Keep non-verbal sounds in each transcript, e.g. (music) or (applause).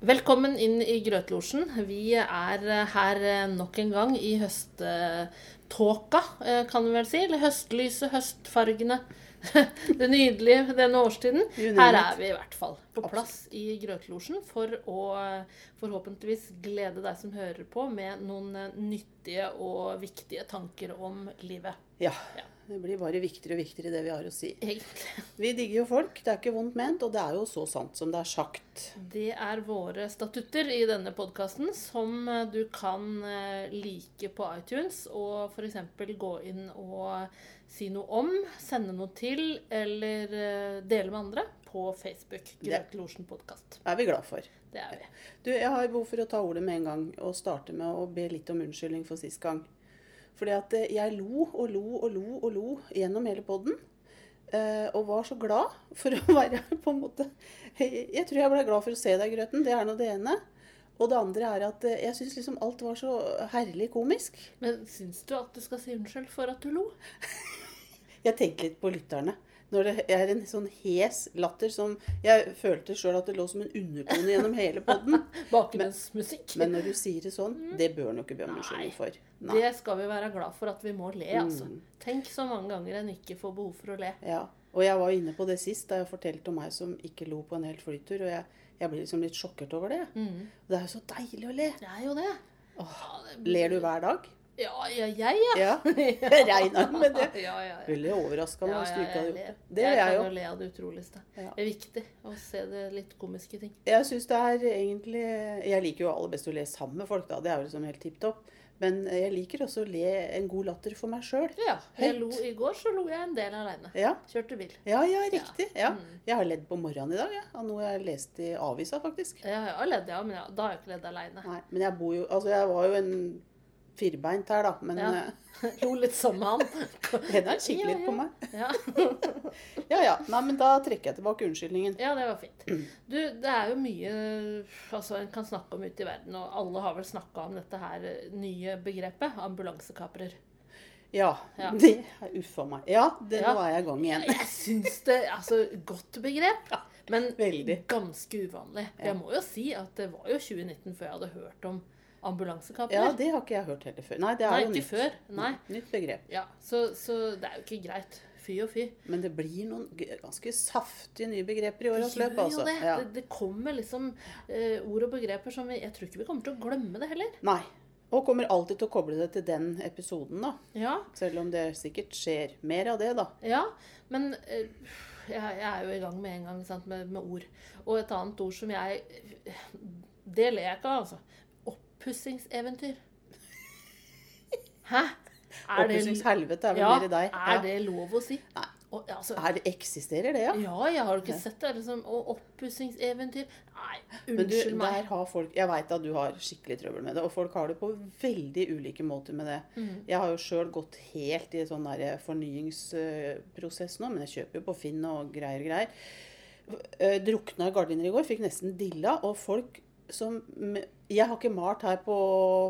Velkommen inn i Grøtlosjen. Vi er eh, her eh, nok en gang i høsttåka, eh, kan vi vel si. Eller høstlyset, høstfargene. (laughs) Det nydelige denne årstiden. Her er vi i hvert fall på plass i Grøtlosjen for å forhåpentligvis glede deg som hører på med noen nyttige og viktige tanker om livet. Ja. Ja. Det blir bare viktigere og viktigere det vi har å si. Egentlig. Vi digger jo folk, det er ikke vondt ment, og det er jo så sant som det er sagt. Det er våre statutter i denne podkasten som eh, du kan eh, like på iTunes og f.eks. gå inn og si noe om, sende noe til eller eh, dele med andre på Facebook. Det- Grøt Losjen podkast. er vi glad for. Det er vi. Du, jeg har behov for å ta ordet med en gang og starte med å be litt om unnskyldning for sist gang. Fordi at eh, jeg lo og lo og lo og lo gjennom hele podden. eh, Og var så glad for (laughs) å være på en måte Jeg tror jeg ble glad for å se deg, Grøten. Det er nå det ene. Og det andre er at eh, jeg syns liksom alt var så herlig komisk. Men syns du at du skal si unnskyld for at du lo? (laughs) Jeg tenker litt på lytterne. Når det er en sånn hes latter som Jeg følte sjøl at det lå som en undertone gjennom hele podden. (laughs) Bakgrunnsmusikk? Men når du sier det sånn, det bør han jo ikke be om unnskyldning for. Det skal vi være glad for at vi må le, altså. Mm. Tenk så mange ganger en ikke får behov for å le. Ja. Og jeg var inne på det sist, da jeg fortalte om meg som ikke lo på en hel flytur. Og jeg, jeg blir liksom litt sjokkert over det. Mm. Det er jo så deilig å le. Det er jo det. Åh, blir- Ler du hver dag? Ja, ja, jeg, ja. Ja. (laughs) (laughs) Jeg regner med det. Ja, ja, ja. Veldig overraska Ja, hvis du ikke hadde gjort det. Det gjør jeg kan jo. jo le av det utroligste. Det er viktig å se det litt komiske ting. Jeg syns det er egentlig Jeg liker jo aller best å le sammen med folk, da. Det er jo liksom helt tipp topp. Men jeg liker også å le en god latter for meg sjøl. Ja, jeg lo, I går så lo jeg en del aleine. Ja. Kjørte bil. ja, ja, riktig. Ja. Mm. Jeg har ledd på morgenen i dag, ja. av noe jeg leste i avisa, faktisk. Ja, jeg har ledd, ja, men ja, da har jeg ikke ledd aleine. Men jeg bor jo Altså, jeg var jo en firbeint her, da. Men Ja. eh, (laughs) Lo litt som han. (laughs) Hedda kikker litt på meg. Ja. (laughs) Ja ja. Nei, men da trekker jeg tilbake unnskyldningen. ja, det var fint. Du, det er jo mye altså en kan snakke om ute i verden, og alle har vel snakka om dette her eh, nye begrepet, ambulansekaprer. Ja. Ja. Det Uffa meg. Ja, det, Ja. nå er jeg i gang igjen. Jeg syns det Altså, godt begrep. Men veldig. ganske uvanlig. Jeg må jo si at det var jo 2019 før jeg hadde hørt om ambulansekaprer. Ja, det har ikke jeg hørt heller før. Nei, det er Nei, jo nytt. før. Nei. Nytt begrep. Ja, så, så det er jo ikke greit. Fy og fy. Men det blir noen ganske saftige nye begreper i årets løp, altså. det. Ja. det. Det kommer liksom uh, ord og begreper som vi Jeg tror ikke vi kommer til å glemme det heller. Nei. Og kommer alltid til å koble det til den episoden, da. Ja, Selv om det sikkert skjer mer av det, da. ja men uh, jeg, jeg er jo i gang med en gang sant, med, med ord. Og et annet ord som jeg Det ler jeg ikke av, altså. Oppussingseventyr. (laughs) Hæ? Oppussingshelvete er vel ja, mer i deg. er det lov å si? Nei. Og, altså, Er det, eksisterer det, ja? ja, jeg har ikke sett det? Liksom, og oppussingseventyr Nei, unnskyld meg. der har folk Jeg veit at du har skikkelig trøbbel med det, og folk har det på veldig ulike måter med det. Mm. Jeg har jo sjøl gått helt i sånn der fornyingsprosess nå, men jeg kjøper jo på Finn og greier og greier. Eh, Drukna i gardiner i går, fikk nesten dilla, og folk som Jeg har ikke malt her på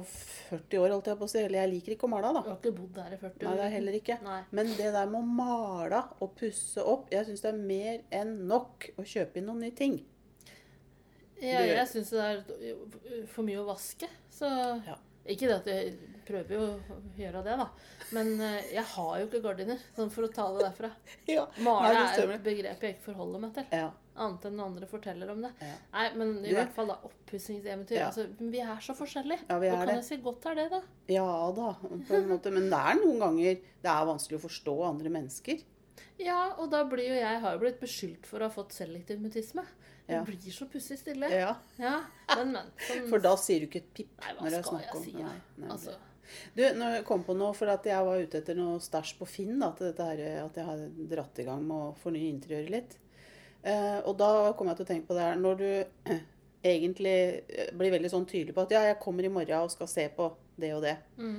40 år, holdt jeg på å si. Eller jeg liker ikke å male, da. Du har ikke bodd her i 40 år? Nei, det er heller ikke. Nei. Men det der med å male og pusse opp, jeg syns det er mer enn nok å kjøpe inn noen nye ting. Ja, jeg syns det er for mye å vaske. Så Ja. Ikke det at jeg prøver jo å gjøre det, da. Men eh, jeg har jo ikke gardiner, sånn for å ta det derfra. (laughs) Ja. Male er et begrep jeg ikke forholder meg til. Ja. Annet enn når andre forteller om det. Ja. Nei, men i det... hvert fall da, oppussingseventyr. Ja. Altså, vi er så forskjellige. Ja, vi er og kan det. jeg si godt er det, da? Ja da, på en måte. Men det er noen ganger det er vanskelig å forstå andre mennesker. Ja, og da blir jo jeg har jo blitt beskyldt for å ha fått selektiv mutisme. Jeg Ja. blir så pussig stille. Ja, Ja, men, men. som... For da sier du ikke et pip Nei, når det er snakk om si? Nei, nei. altså, Du, når jeg kom på noe, for at jeg var ute etter noe stæsj på Finn, da, til dette her, at jeg har dratt i gang med å fornye interiøret litt. Eh, og da kom jeg til å tenke på det her Når du eh, egentlig eh, blir veldig sånn tydelig på at ja, jeg kommer i morgen og skal se på det og det. mm,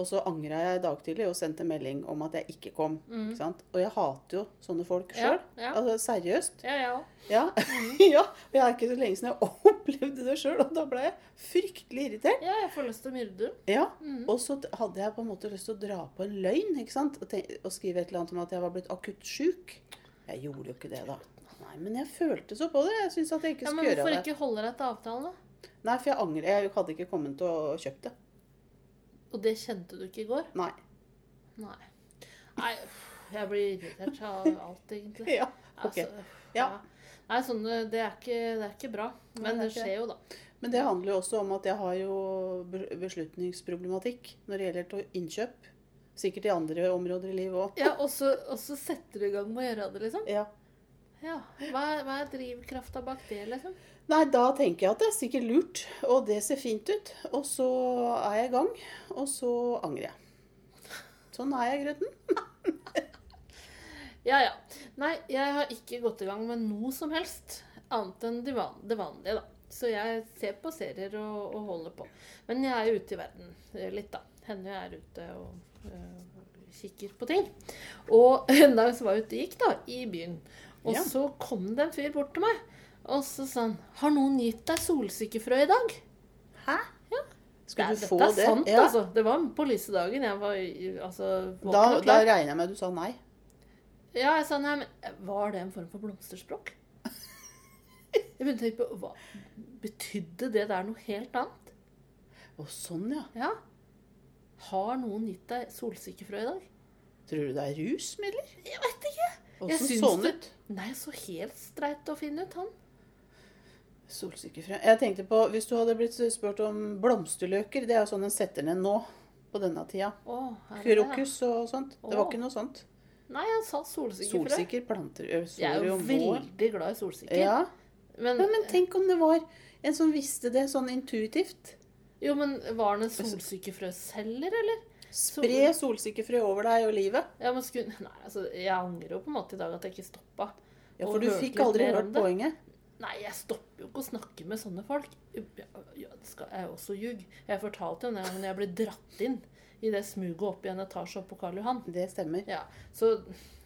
Og så angra jeg i dag tidlig og sendte melding om at jeg ikke kom. mm. Ikke sant? Og jeg hater jo sånne folk Ja, sjøl. ja. Altså seriøst. Ja, jeg òg. Ja. (laughs) ja. Og jeg er ikke så lenge siden jeg (laughs) opplevde det sjøl, og da ble jeg fryktelig irritert. Ja, jeg får lyst til å myrde dem. Ja. Mm. Og så hadde jeg på en måte lyst til å dra på en løgn ikke sant? Og, og skrive et eller annet om at jeg var blitt akutt sjuk. Jeg gjorde jo ikke det, da. Nei, men jeg følte så på det. Jeg syns at jeg ikke Ja, men skulle gjøre hvorfor ikke holde deg til avtalen, da? Nei, for jeg angrer. Jeg hadde ikke kommet til å kjøpt det. Og det kjente du ikke i går? Nei. Nei. Nei, jeg blir irritert av alt, egentlig. (laughs) Ja, ok. Altså, Ja. Nei, sånn, det, er ikke, det er ikke bra. Men Nei, det det er skjer jo, da. Men det handler jo også om at jeg har jo beslutningsproblematikk når det gjelder innkjøp. Sikkert i andre områder i livet òg. Ja, og så setter du i gang med å gjøre det, liksom? Ja. Ja. Hva, hva er drivkrafta bak det, liksom? Nei, da tenker jeg at det er sikkert lurt, og det ser fint ut. Og så er jeg i gang, og så angrer jeg. Sånn er jeg, Grøten. (laughs) Ja, ja. Nei, jeg har ikke gått i gang med noe som helst annet enn det van- det vanlige, da. Så jeg ser på serier og, og holder på. Men jeg er jo ute i verden eh, litt, da. Hender jeg er ute og øh, kikker på ting. Og (laughs) en dag så var jeg ute og gikk, da, i byen. Og Ja. så kom det en fyr bort til meg. Og så sa han 'Har noen gitt deg solsikkefrø i dag?' Hæ? Ja. Skal du få få dette det? er sant, Ja. altså. Det var på lyse dagen. Jeg var altså, Da, da regner jeg med at du sa nei. Ja, jeg sa nei, men var det en form for blomsterspråk? (laughs) Jeg begynte å tenke på hva Betydde det der noe helt annet? Å, sånn, ja. Ja. Har noen gitt deg solsikkefrø i dag? Tror du det er rusmidler? Jeg vet ikke. Åssen så den det- ut? Nei, så helt streit å finne ut, han. Solsikkefrø. Jeg tenkte på, Hvis du hadde blitt spurt om blomsterløker, det er jo sånn en setter ned nå på denne tida. Ja? Krokus og sånt. Det var ikke noe sånt. Nei, han sa solsikkefrø. Solsikker planter Jeg er jo veldig glad i solsikker. Ja. Men, ja, men tenk om det var en som visste det sånn intuitivt. jo, men var han en solsikkefrøselger, eller? Spre solsikkefrø over deg og livet. Ja, men sku... (laughs) Nei, altså, jeg angrer jo på en måte i dag at jeg ikke stoppa. Ja, For du fikk aldri hørt poenget. Nei, jeg stopper jo ikke å snakke med sånne folk. Ja, det skal jeg også ljug. Jeg fortalte jo den gangen jeg ble dratt inn i det smuget opp i en etasje oppe på Karl Johan. Det stemmer. Ja, så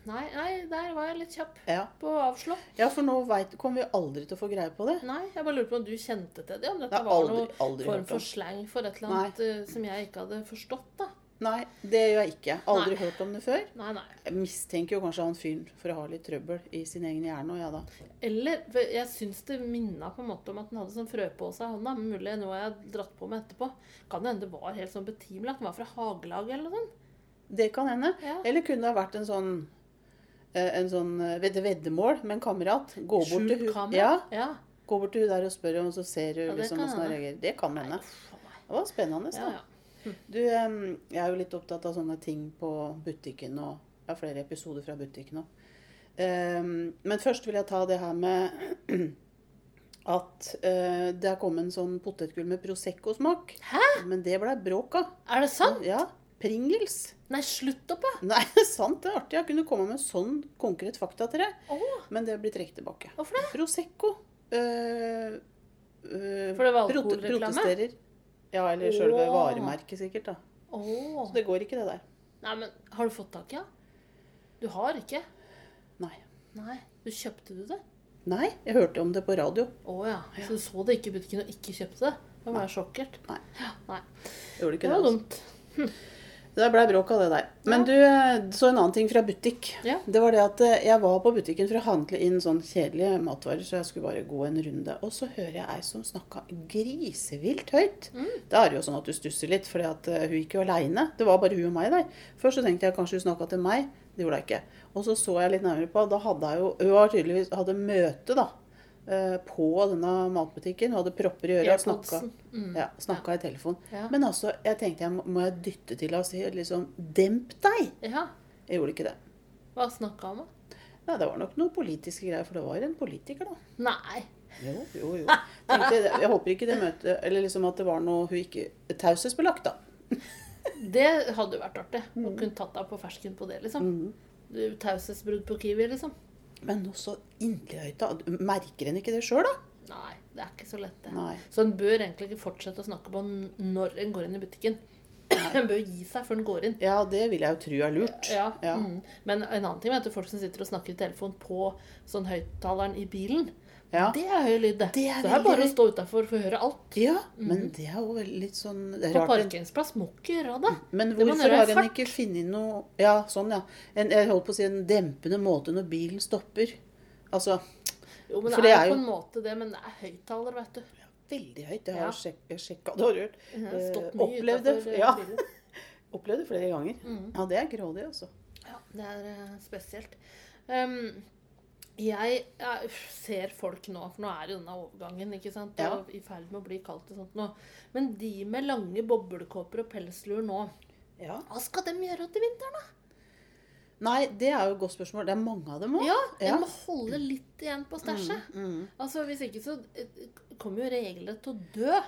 nei, nei, der var jeg litt kjapp Ja, på å avslå. ja for nå vet, kommer vi aldri til å få greie på det. Nei, jeg bare lurer på om du kjente til det. Om Det dette det var aldri, noe aldri form for slang for et eller annet eh, som jeg ikke hadde forstått, da. Nei, det gjør jeg ikke. Aldri Nei. hørt om det før. Nei, nei. Jeg mistenker jo kanskje han fyren for å ha litt trøbbel i sin egen hjerne. Og ja da. Eller Jeg syns det minna på en måte om at han hadde sånn frø på seg, hånda. men Mulig noe jeg har dratt på med etterpå. Kan det hende det var helt sånn betimelig at han var fra hagelaget eller noe sånt? Det kan hende. Ja. Eller kunne det ha vært en sånn eh, en sånn eh, ved- veddemål med en kamerat. Gå bort til hun ja, ja. gå bort til hun der og spør og så ser du Ja, liksom åssen hun reagerer. Det kan hende. Det var spennende. Ja, ja. Du, jeg er jo litt opptatt av sånne ting på butikken, og jeg har flere episoder fra butikken òg. men først vil jeg ta det her med (clears throat) at eh, det er kommet en sånn potetgull med Prosecco-smak. Hæ? Men det ble bråk av. Er det sant? Ja. Pringles. Nei, slutt opp, da! Nei, (laughs) det sant. Det er artig. Jeg kunne komme med sånn konkret fakta til deg. Oh. Men det blir trukket tilbake. hvorfor det? Prosecco. eh, eh, For det var alkoholreklame? Protesterer. Ja, eller sjølve oh. varemerket, sikkert. da. Oh. Så det går ikke, det der. Nei, men har du fått tak i den? Du har ikke? Nei. Nei. Du kjøpte du det? Nei, jeg hørte om det på radio. Å ja. Så du så det ikke i butikken og ikke kjøpte det? Det var jo sjokkert. Nei. Nei. Gjorde Det ikke det. var Altså. dumt. Det ble bråk av det der. Men du, så en annen ting fra butikk. Ja. Det var det at eh, jeg var på butikken for å handle inn sånn kjedelige matvarer, så jeg skulle bare gå en runde. Og så hører jeg ei som snakka grisevilt høyt. Mm. Da er det jo sånn at du stusser litt, for hun gikk jo aleine. Det var bare hun og meg der. Først så tenkte jeg kanskje hun snakka til meg. Det gjorde hun ikke. Og så så jeg litt nærmere på. Da hadde hun jo Hun var tydeligvis hadde møte, da. Eh, På denne matbutikken. Hadde propper i øra og snakka, Mm. ja, snakka i telefon. Ja. Men altså, jeg tenkte jeg må, jeg dytte til og si liksom Demp deg! ja. Jeg gjorde ikke det. Hva snakka han om? Nei, det var nok noen politiske greier, for det var en politiker, da. Nei. Jo, jo, jo. Tenkte, jeg håper ikke det møtet Eller liksom at det var noe hun ikke Taushetsbelagt, da. (laughs) Det hadde jo vært artig. Å kunne tatt deg på fersken på det, liksom. Mm. Taushetsbrudd på Kiwi, liksom. Men også så inderlig høyt, da. Merker en ikke det sjøl, da? Nei, det er ikke så lett, det. Nei. Så en bør egentlig ikke fortsette å snakke på når en går inn i butikken. (clears throat) En bør gi seg før en går inn. Ja, det vil jeg jo tro er lurt. Ja, Ja. Mm. Men en annen ting er at folk som sitter og snakker i telefon på sånn høyttaleren i bilen. Ja. Det er høy lyd, det. Det er så det er bare å stå utafor for å høre alt. Ja, men det er jo litt sånn det er På parkeringsplass må ikke gjøre det. Men Det må man hvorfor har en ikke funnet noe Ja, sånn, ja. En, jeg holdt på å si en dempende måte når bilen stopper. Altså Jo, men det For det er er jo på en måte det, men det er høyttaler, vet du. Veldig høyt. Det har Ja. jeg sjek sjekka. Det har hørt. Eh, stått opplevde- eh, ja. (laughs) Opplevd det flere ganger. Mm. Ja, det er grådig, altså. Ja, det er eh, spesielt. Um, jeg, jeg ser folk nå, for nå er det denne overgangen, ikke sant, Ja. i ferd med å bli kaldt og sånt nå. Men de med lange boblekåper og pelsluer nå, Ja. hva skal de gjøre til vinteren, da? Nei, det er jo et godt spørsmål. Det er mange av dem òg. Ja, en Ja. må holde litt igjen på stæsjet. Mm. Altså, Hvis ikke så eh, kommer jo reglene til å dø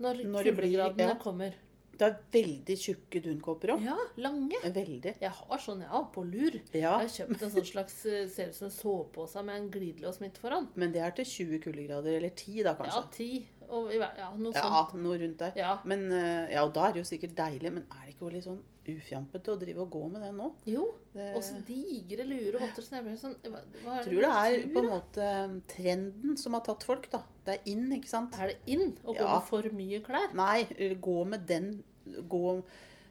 når, Når ja. kommer. Det er veldig tjukke dunkåper òg. Ja, lange. Veldig. Jeg har sånn, ja, på lur. Ja, Jeg har kjøpt en sånn slags eh, ser ut som en sovepose med en glidelås midt foran. men det er til 20 kuldegrader. Eller 10, da, Ja, kanskje. ti. Og, ja, noe Ja, sånt. noe rundt der. Ja. Men, eh, ja, og da er det jo sikkert deilig. Men er det ikke litt sånn ufjampete å drive og gå med det nå? Jo. Det, Og så digre luer og votter. Så sånn jeg tror det er på en måte trenden som har tatt folk, da. Det er inn, ikke sant? Er det inn å gå Ja. med for mye klær? Nei, gå med den gå,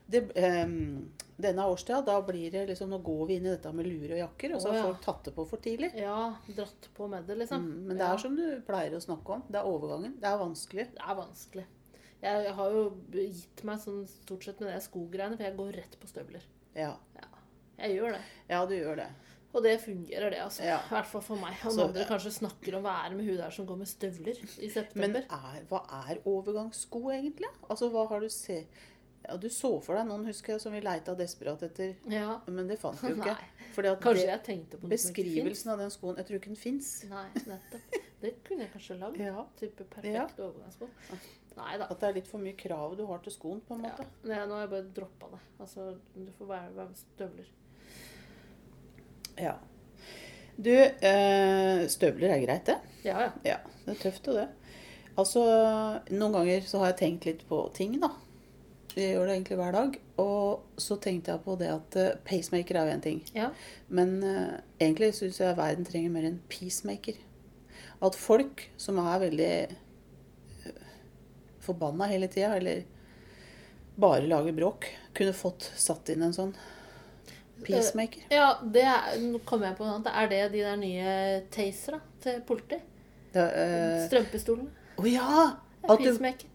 det, um, Denne årstida, da blir det liksom Nå går vi inn i dette med luer og jakker, og så har ja. folk tatt det på for tidlig. Ja, dratt på med det, liksom. Mm, men det Ja. er som du pleier å snakke om. Det er overgangen. Det er vanskelig. Det er vanskelig. Jeg har jo gitt meg sånn stort sett med det skogreiene, for jeg går rett på støvler. Ja, Ja, jeg gjør det. ja du gjør det. Og det fungerer, det, altså. Ja. I hvert fall for meg. Og Så- andre kanskje snakker om hva er det med hun der som går med støvler i Men september. er, hva er overgangssko, egentlig? Altså, hva har du se... Ja, du så for deg noen, husker jeg, som vi leita desperat etter. Ja. Men det fant vi jo (laughs) ikke. Fordi at Kanskje det, jeg tenkte på beskrivelsen av den skoen Jeg tror ikke den fins. Nei, nettopp. Det kunne jeg kanskje lagd. Ja. Type perfekt Ja. overgangssko. Nei da. At det er litt for mye krav du har til skoen, på en Ja. måte. Nei, nå har jeg bare droppa det. Altså, du får være, være støvler. Ja. Du, eh, støvler er greit, det. Ja, ja. Ja, det er tøft, det. Altså, noen ganger så har jeg tenkt litt på ting, da. Jeg gjør det egentlig hver dag. Og så tenkte jeg på det at eh, pacemaker er jo en ting. Ja. Men eh, egentlig syns jeg verden trenger mer en peacemaker. At folk som er veldig forbanna hele tida, eller bare lager bråk, kunne fått satt inn en sånn peacemaker. ja det er, nå kom jeg på noe annet. Er det de der nye tasera til politi? Det, eh, Strømpistolene? Å ja! Er At Peacemaker.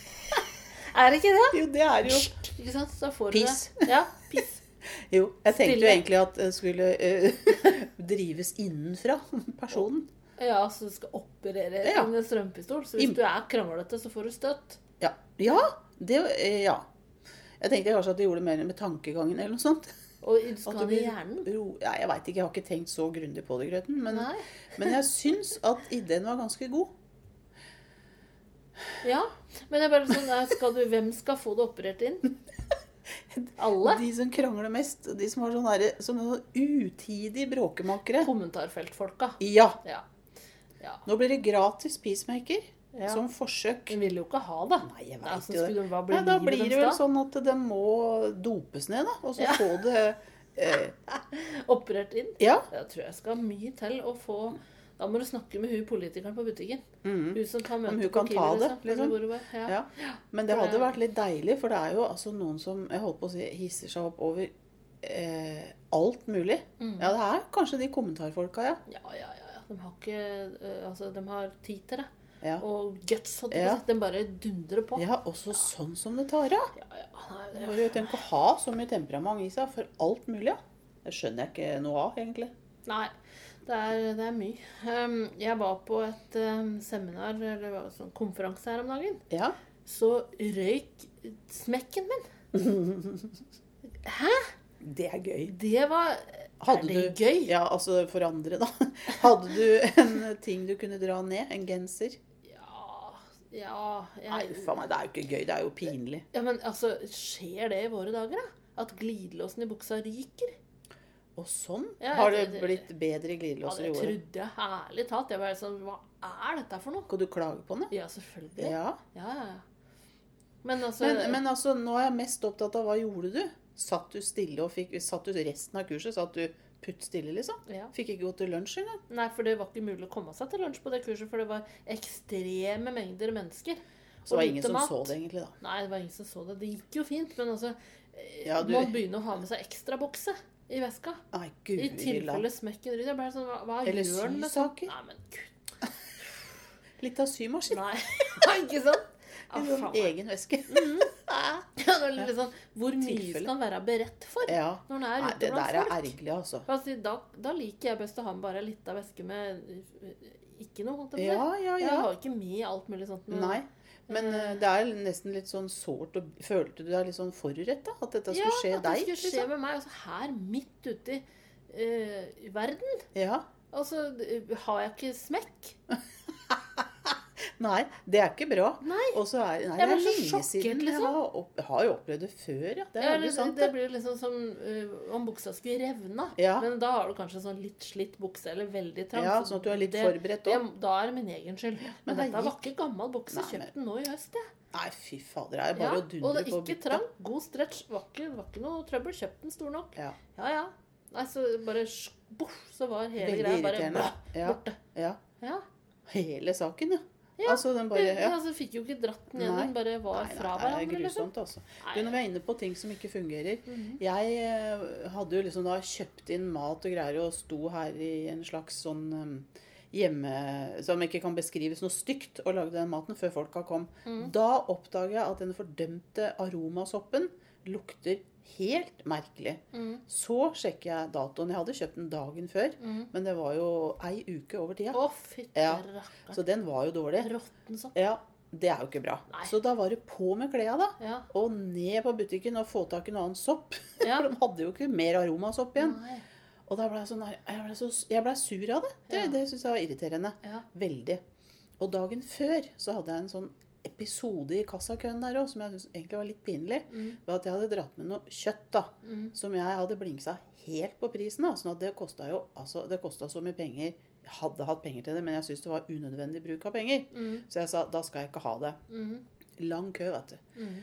(laughs) er det ikke det? jo, det er jo Ikke sant? Så får du Peace. det. Ja, peace. (laughs) Jo, jeg tenkte jo egentlig at det skulle uh, (laughs) drives innenfra personen. Ja, så du skal operere Ja. inn en strømpistol. Så hvis du er kranglete, så får du støtt. Ja. ja, det eh, Ja. Jeg tenkte kanskje at du gjorde det mer med tankegangen eller noe sånt. Og du skal i hjernen. ro. Ja, jeg veit ikke, jeg har ikke tenkt så grundig på det, Grøten. Men, (laughs) men jeg syns at ideen var ganske god. Ja. Men jeg bare sånn, skal du, hvem skal få det operert inn? (laughs) Alle? De som krangler mest, de som har sånne, sånne utidige bråkemakere. Kommentarfeltfolka. Ja! Ja. Ja. Nå blir det gratis peacemaker Ja. som forsøk. De vil jo ikke ha det. Nei, jeg vet altså, jo det. de- blir Nei, da blir det vel da? sånn at det må dopes ned, da. Og så Ja. få det eh, (laughs) Operert inn? Ja. Jeg tror jeg skal mye til å få Da må du snakke med hun politikeren på butikken. Mm. Hun som tar møte hun på kan ta det, liksom. Ja. Ja. Men det hadde vært litt deilig, for det er jo altså noen som jeg holdt på å si, hisser seg opp over eh, alt mulig. Mm. Ja, det er kanskje de kommentarfolka. Ja, ja, ja. ja. De har ikke eh, Altså, de har tid til det. Ja, Og guts, hadde Ja. De bare dundrer på. ja også sånn som det tar av. Ja, ja. Nei, det- har jo tenkt å ha så mye temperament i seg for alt mulig, ja. Det skjønner jeg ikke noe av, egentlig. Nei, det er, det er mye. Um, jeg var på et um, seminar, eller det var en sånn konferanse her om dagen. Ja. Så røyk smekken min. (laughs) Hæ? Det er gøy. Det var Hadde Er det du, gøy? Ja, altså for andre, da. (laughs) Hadde du en ting du kunne dra ned? En genser? Ja Ja Nei, uff a meg, det er jo ikke gøy. Det er jo pinlig. ja, Men altså, skjer det i våre dager, da? At glidelåsen i buksa ryker? Og sånn Ja, har det det- blitt bedre Ja, glidelåser det i året. Det trodde jeg ærlig talt. Jeg var sånn Hva er dette for noe? Skal du klage på det? Ja, selvfølgelig. Ja. Ja, ja, ja. Men altså Men, men altså, nå er jeg mest opptatt av hva gjorde du? Satt du stille og fikk Satt du resten av kurset? Satt du putt stille, liksom? ja. Fikk ikke gå til lunsj engang? Nei, for det var ikke mulig å komme seg til lunsj på det kurset, for det var ekstreme mengder mennesker. Så var ingen som mat. så det, egentlig, da. Nei, det var ingen som så det. Det gikk jo fint, men altså eh, Ja, du- Man begynner å ha med seg ekstrabokse i veska. Nei, I guri land. tilfelle smekken ryker. Jeg ble sånn, hva, hva Eller gjør den med sånn? sysaker. Nei, men gud. (laughs) Litt av symaskin. Nei, (laughs) ikke sant? Ah, sånn egen veske. (laughs) (laughs) Ja, det er sånn, Hvor mye Tilfelle. skal han være beredt for Ja. når han er Nei, ute det blant der er folk? ergerlig, altså. Altså, da, da liker jeg best å ha med bare litt av væske med ikke noe. holdt si. Ja, ja, Jeg har ikke med alt mulig sånt. Men, Nei. Men uh, det er nesten litt sånn sårt og Følte du deg litt sånn foruretta? At dette skulle skje ja, at det deg? skulle skje liksom? med meg. Altså, her midt ute i øh, verden. Ja. Altså, har jeg ikke smekk? (laughs) Nei, det er ikke bra. Nei. Og så er Nei, det er så lenge siden. liksom. Jeg har, opp, har jo opplevd det før, ja. Det Ja, det, sant. det Det. blir liksom som uh, om buksa skulle revne. Ja. Men da har du kanskje sånn litt slitt bukse, eller veldig trang. Ja, sånn at du er litt forberedt òg. Da er det min egen skyld. Men, men dette det var ikke gammel bukse. Kjøpt den nå i høst, jeg. Nei, fy fader. Det er Ja, å dundre på. og det er ikke trang. God stretch. Var ikke, var ikke noe trøbbel. Kjøpt den stor nok. Ja. Ja, ja. Nei, så bare boff, så var hele Veldig greia bare borte. ja. Ja. Hele saken, ja. Ja, Altså, den bare ja. altså, fikk jo ikke dratt den igjen. Nei. Den bare var Nei, fra nei, det er hverandre. Liksom. grusomt, altså. Du, når vi er inne på ting som ikke fungerer Mhm. Jeg eh, hadde jo liksom da kjøpt inn mat og greier og sto her i en slags sånn um, hjemme Som ikke kan beskrives noe stygt, og lagde den maten før folka kom. Mm. Da oppdaga jeg at den fordømte aromasoppen lukter helt merkelig. Mm. Så sjekker jeg datoen. Jeg hadde kjøpt den dagen før, mm. men det var jo ei uke over tida. Å, Ja. Så den var jo dårlig. Råtten sopp. Ja, det er jo ikke bra. Nei. Så da var det på med klærne, da. Ja. Og ned på butikken og få tak i noe annen sopp. (laughs) Ja. For de hadde jo ikke mer aromasopp igjen. Nei. Og da ble jeg sånn Jeg ble, så, jeg ble sur av det. Det, Ja. det syns jeg var irriterende. Ja. Veldig. Og dagen før så hadde jeg en sånn episode i kassakøen der òg som jeg synes egentlig var litt pinlig. Mm. Var at jeg hadde dratt med noe kjøtt da, Mm. som jeg hadde blingsa helt på prisen. Da. Sånn at det kosta jo altså, det så mye penger. Jeg hadde hatt penger til det, men jeg syntes det var unødvendig bruk av penger. Mm. Så jeg sa da skal jeg ikke ha det. Mm. Lang kø, vet du. Mm.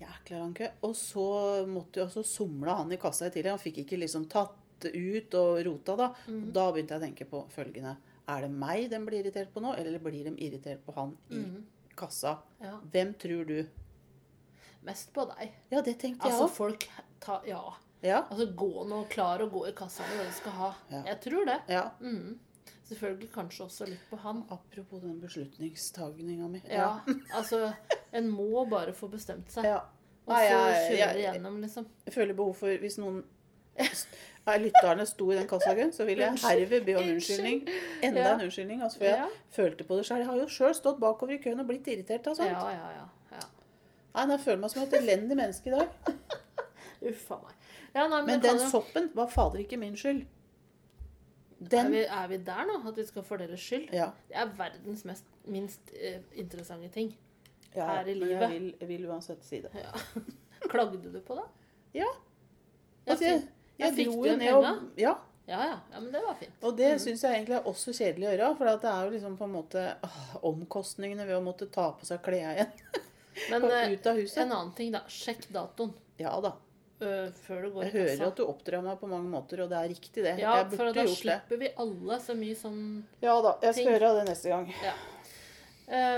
Jækla lang kø. Og så, måtte, og så somla han i kassa i tillegg. Han fikk ikke liksom tatt ut og rota, da. Mm. Og da begynte jeg å tenke på følgende. Er det meg de blir irritert på nå, eller blir de irritert på han i Mm. Kassa? Ja. Hvem tror du? Mest på deg. Ja, det tenkte Altså, jeg òg. folk ta, Ja. Ja. Altså, gå nå klar og gå i kassa med det du skal ha. Ja. Jeg tror det. ja. Mm. Selvfølgelig kanskje også litt på han. Apropos den beslutningstagninga mi. Ja, (laughs) altså En må bare få bestemt seg. ja. Og så kjøre igjennom, liksom. Jeg føler behov for Hvis noen lytterne sto i den kassagen, så vil jeg herved be om unnskyldning. Enda Ja. en unnskyldning. Altså, for jeg Ja. følte på det sjøl. Jeg har jo sjøl stått bakover i køen og blitt irritert av sånt. Ja, ja, ja. ja. Nei, Jeg føler meg som et elendig menneske i dag. (laughs) Uff meg. Nei, men Men den jo- soppen var fader ikke min skyld. er, vi, er vi der nå? At vi skal fordele skyld? Ja. Det er verdens mest, minst uh, interessante ting. ja Her i men livet. jeg vil, vil uansett si det. Ja. (laughs) Klagde du på det? Ja. Altså, jeg. Jeg fikk dro jo ned og? Ja. Ja, ja. ja men det var fint. Og det syns jeg egentlig er også kjedelig å gjøre. For det er jo liksom på en måte åh, omkostningene ved å måtte ta på seg klærne igjen. (laughs) Men eh, ut av huset. en annen ting, da. Sjekk datoen Ja da. Uh, før du går Jeg i hører at du oppdrar meg på mange måter, og det er riktig, det. Ja, jeg for burde da gjort det. slipper vi alle så mye sånn Ja da, jeg skal ting. gjøre det neste gang. Ja.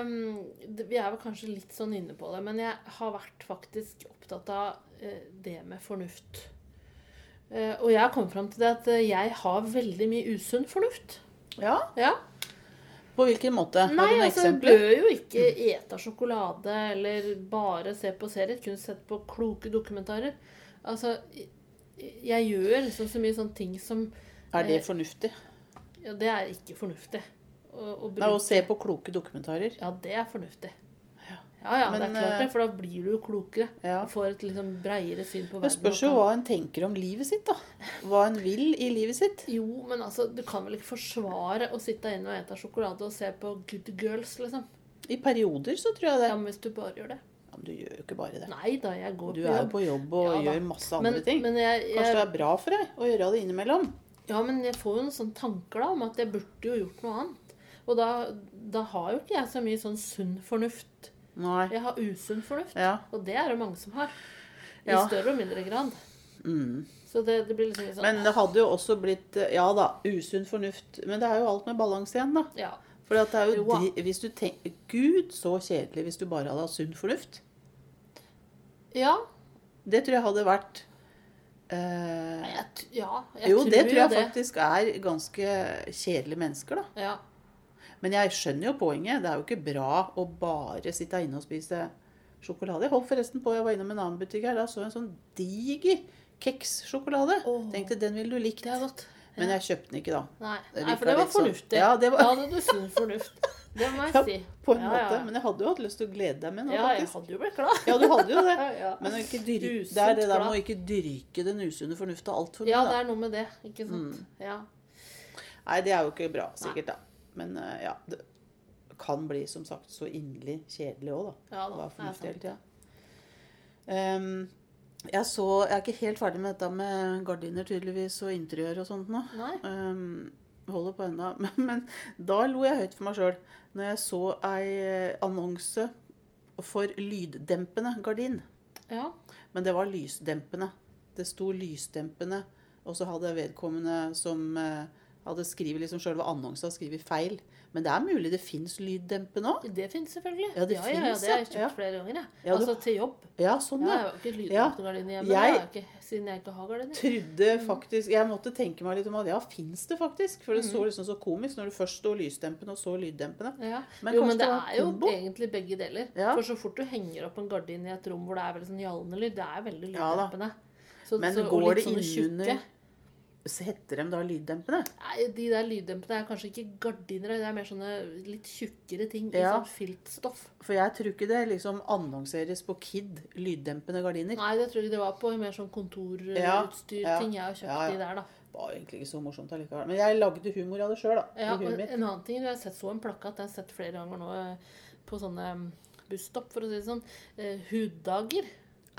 Um, det- vi er vel kanskje litt sånn inne på det, men jeg har vært faktisk opptatt av uh, det med fornuft. Eh, og jeg har kommet fram til det at eh, jeg har veldig mye usunn fornuft. Ja, Ja. På hvilken måte? Har Nei, du noen altså, eksempler? bør jo ikke ete sjokolade eller bare se på serier. Kun sett på kloke dokumentarer. Altså, jeg- gjør liksom så mye sånne ting som Er det eh, fornuftig? Ja, det er ikke fornuftig. Å, å Nei, Å se på kloke dokumentarer? Ja, det er fornuftig. Ja. Ja, men, det er klart det, eh, for da blir du jo klokere. Ja. Får et liksom breiere syn på Det verden. spørs jo hva en tenker om livet sitt, da. Hva en vil i livet sitt. Jo, men altså, du kan vel ikke forsvare å sitte inne og ete sjokolade og se på Good Girls, liksom? I perioder så tror jeg det. Ja, men hvis du bare gjør det. Ja, men du gjør jo ikke bare det. Nei da, jeg går Du på er jo på jobb og Ja gjør masse andre Men, ting. men jeg, Kanskje det er bra for deg å gjøre det innimellom? ja, men jeg får jo noen sånne tanker da om at jeg burde jo gjort noe annet. Og da, da har jo ikke jeg så mye sånn sunn fornuft. Nei. Jeg har usunn fornuft. Ja. Og det er det mange som har. I Ja. større og mindre grad. Mm. Så det, det blir liksom sånn Men det hadde jo også blitt eh, Ja da, usunn fornuft. Men det er jo alt med balanse igjen, da. Ja. For det er jo Jo hvis du tenker Gud, så kjedelig hvis du bare hadde hatt sunn fornuft. ja. Det tror jeg hadde vært Eh, jeg, ja, jeg jo, tror det tror jo jeg det. faktisk er ganske kjedelige mennesker, da. Ja. Men jeg skjønner jo poenget. Det er jo ikke bra å bare sitte inne og spise sjokolade. Jeg holdt forresten på, jeg var innom en annen butikk her, da så jeg en sånn diger kekssjokolade. Oh, Tenkte den ville du likt. Det er godt. Men jeg kjøpte den ikke da. Nei, Nei for det var sånn- fornuftig. Ja, det var- Da hadde du sunn fornuft. Det må jeg (laughs) Ja, si. På en Ja, måte. Men jeg hadde jo hatt lyst til å glede deg med den. Ja, jeg hadde jo blitt glad. Ja, du hadde jo det. (laughs) Men ikke dyrke, Usunt det er det der med å ikke dyrke den usunne fornufta altfor mye. Ja, det er noe med det. Ikke sant. Mm. Ja. Nei, det er jo ikke bra, sikkert, da. Men eh, ja, det kan bli som sagt så inderlig kjedelig òg, da. Ja da, det er fornuftig hele sant. tida. Um, jeg så Jeg er ikke helt ferdig med dette med gardiner tydeligvis og interiør og sånt nå. Um, holder på ennå. (laughs) Men, men da lo jeg høyt for meg sjøl når jeg så ei eh, annonse for lyddempende gardin. Ja. Men det var lysdempende. Det sto lysdempende, og så hadde jeg vedkommende som eh, hadde skrevet liksom selve annonsen skriver feil. Men det er mulig det fins lyddempende òg? Det fins selvfølgelig. Ja, det ja, ja, ja, det har jeg ja. kjøpt flere ganger. Ja, altså til jobb. Ja, sånn, Ja, jeg ja. har ikke Ja. lyddempende gardiner hjemme, Jeg- jeg ikke, siden jeg ikke har gardiner. Trodde faktisk Jeg måtte tenke meg litt om at ja, fins det faktisk? For det Mm. så liksom så komisk når du først sto lysdempende, og så lyddempende. Ja. Men jo, men det det er jo kombo? egentlig begge deler. Ja. For så fort du henger opp en gardin i et rom hvor det er veldig sånn lyd, det er veldig Ja lyddempende. Så, Men så, går det innunder Så heter de da lyddempende? Nei, de der lyddempende er kanskje ikke gardiner, det er mer sånne litt tjukkere ting i Ja. sånn filtstoff. For jeg tror ikke det liksom annonseres på Kid lyddempende gardiner. Nei, det tror jeg det var på mer sånn Ja, kontorutstyr-ting jeg har kjøpt ja, ja. de der, da. Det var egentlig ikke så morsomt allikevel. Men jeg lagde humor av det sjøl, da. Ja, og en annen ting, jeg har sett så en plakat, jeg har sett flere ganger nå eh, på sånne mm, busstopp, for å si det sånn, eh, huddager.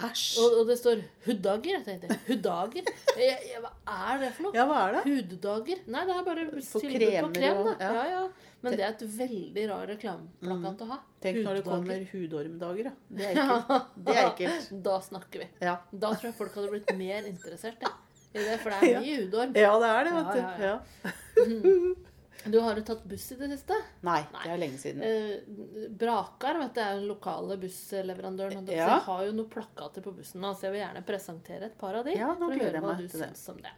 Æsj! Og, og det står huddager. Jeg tenkte, huddager? Jeg, jeg, hva er det for noe? Ja, hva er det? Huddager? Nei, det er bare tilbud på krem, og- ja. Ja, ja. Men det er et veldig rar reklameplakat å ha. Tenk når det kommer hudormdager, da. Det er ekkelt. Det er ekkelt. (laughs) Da snakker vi. Ja. Da tror jeg folk hadde blitt mer interessert ja, det, for det er (laughs) mye hudorm. ja, det er det, vet du. ja, ja. (laughs) Du har jo tatt buss i det siste. Nei, det er lenge siden. Eh, Brakar vet du, er den lokale bussleverandøren. og Ja. Har jo noen plakater på bussen så jeg vil gjerne presentere et par av de. Ja, nå for å høre hva du til det. syns om det.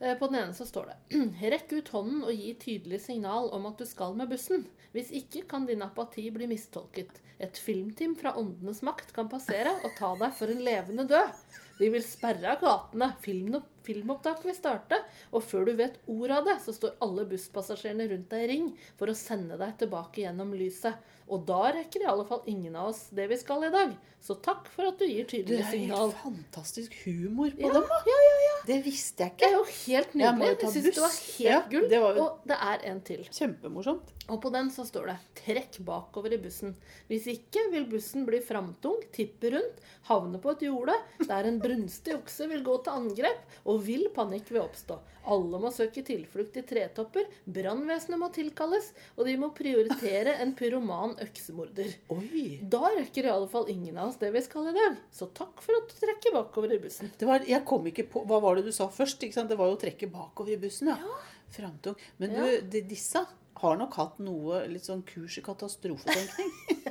Eh, På den ene så står det (clears throat) Rekk ut hånden og gi tydelig signal om at du skal med bussen. Hvis ikke kan din apati bli mistolket. Et filmteam fra Åndenes makt kan passere og ta deg for en levende død. De vil sperre av gatene. Film, filmopptak vil starte. Og før du vet ordet av det, så står alle busspassasjerene rundt deg i ring for å sende deg tilbake gjennom lyset. Og da rekker i alle fall ingen av oss det vi skal i dag. Så takk for at du gir Det er signal. helt fantastisk humor på Ja, dem, da. ja, ja, ja. Det visste jeg Det er ikke. jo helt Jeg nydelig. ta Jeg syns det var helt Ja, gull. det var Og det er en til. Kjempemorsomt. Og på den så står det 'trekk bakover i bussen'. Hvis ikke vil bussen bli framtung, tippe rundt, havne på et jorde der en brunstig okse vil gå til angrep, og vill panikk vil oppstå. Alle må søke tilflukt i tretopper, brannvesenet må tilkalles, og de må prioritere en pyroman øksemorder. Oi. Da røkker i alle fall ingen av oss det vi skal i dag. Så takk for at du trekker bakover i bussen. Det var, jeg kom ikke på Hva var det du sa først? Det var jo å trekke bakover i bussen, ja. Framtung. Men Ja. du, de, disse har nok hatt noe litt sånn kurs i katastrofetenkning. (laughs)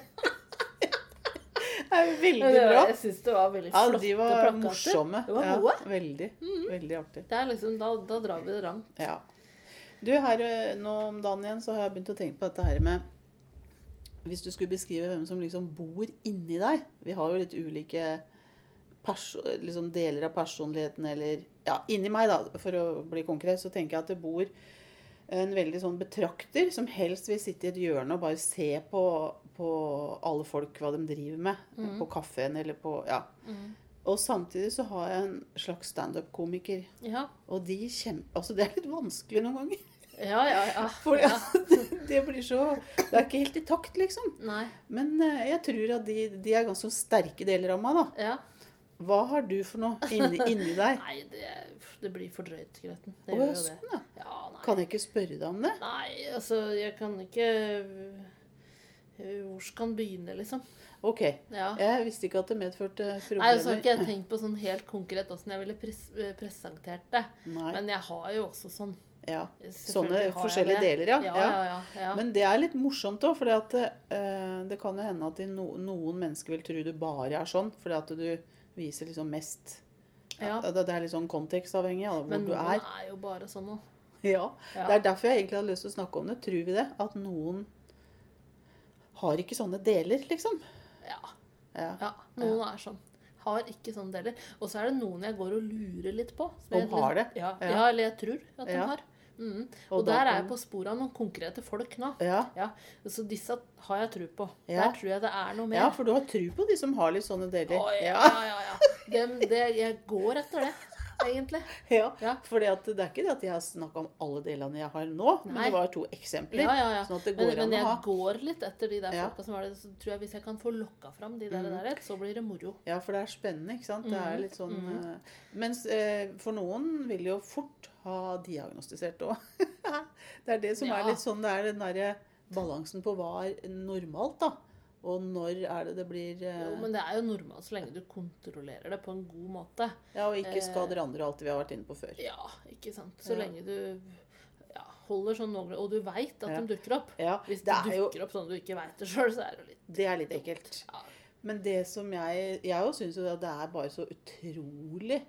(laughs) det er veldig Det var- bra. Jeg syns det var veldig Ja, flotte de var plakater. morsomme. De var Ja, veldig. Mm. veldig. Veldig artig. Det er liksom, da, da drar vi det langt. Ja. Du, her eh, nå om dagen igjen så har jeg begynt å tenke på dette her med Hvis du skulle beskrive hvem som liksom bor inni deg Vi har jo litt ulike liksom deler av personligheten eller Ja, inni meg, da, for å bli konkret, så tenker jeg at det bor en veldig sånn betrakter som helst vil sitte i et hjørne og bare se på, på alle folk, hva de driver med. På kaffen eller på Ja. Og samtidig så har jeg en slags standup-komiker. Ja, Og de kjemper Altså, det er litt vanskelig noen ganger. ja, ja. ja. (laughs) For ja. det, det blir så Det er ikke helt i takt, liksom. Nei. Men eh, jeg tror at de, de er ganske sterke deler av meg, da. Ja. Hva har du for noe inni, inni deg? (laughs) Nei, det, det blir for drøyt, Greten. Å, Det ja, gjør jo det. sånn, ja. Ja. Kan jeg ikke spørre deg om det? Nei, altså, jeg kan ikke øh, Hvor skal en begynne, liksom? Ok. Ja. Jeg visste ikke at det medførte Nei, så har problemer. ikke jeg tenkt på sånn helt konkret åssen jeg ville pres øh, presentert det. Nei. Men jeg har jo også sånn. Ja. Sånne forskjellige deler, ja. Ja, ja, ja. Men det er litt morsomt òg, for uh, det kan jo hende at no, noen mennesker vil tro du bare er sånn, fordi at du viser liksom mest Ja. Det, det er litt sånn kontekstavhengig av hvor Men du noen er. er jo bare sånn nå. (laughs) Ja. Ja. Det er derfor jeg egentlig hadde lyst til å snakke om det. Tror vi det? At noen har ikke sånne deler, liksom. Ja. Ja. ja. Noen er sånn. Har ikke sånne deler. Og så er det noen jeg går og lurer litt på. Om jeg- har det? Ja, eller jeg tror at de har. Mm. Og Og, da der er jeg på sporet av noen konkrete folk nå. Ja. Ja, Så disse har jeg tro på. Ja. Der tror jeg det er noe mer. ja, for du har tro på de som har litt sånne deler. Å, ja, ja, ja. ja. Dem, det, jeg går etter det, egentlig. (laughs) Ja, Ja. for det er ikke det at jeg har snakka om alle delene jeg har nå, men det var to eksempler. Ja. Sånn at det Men, går men an å jeg går litt etter de der folka som var det. Så tror jeg hvis jeg kan få lokka fram de der, mm. der så blir det moro. Ja, for det er spennende, ikke sant. Det er Mhm, litt sånn mm. uh, Mens uh, for noen vil jo fort ha diagnostisert òg. (laughs) det er det som er litt sånn Det er den derre balansen på hva er normalt, da. Og når er det det blir eh, Jo, men det er jo normalt så lenge du kontrollerer det på en god måte. Ja, og ikke eh, skader andre, alt vi har vært inne på før. Ja, ikke sant. Så Ja. lenge du ja, holder sånn noenlunde Og du veit at Ja. de dukker opp. Ja, Hvis de dukker jo opp sånn at du ikke veit det sjøl, så er det litt Det er litt ekkelt. Men det som jeg Jeg òg syns jo at det er bare så utrolig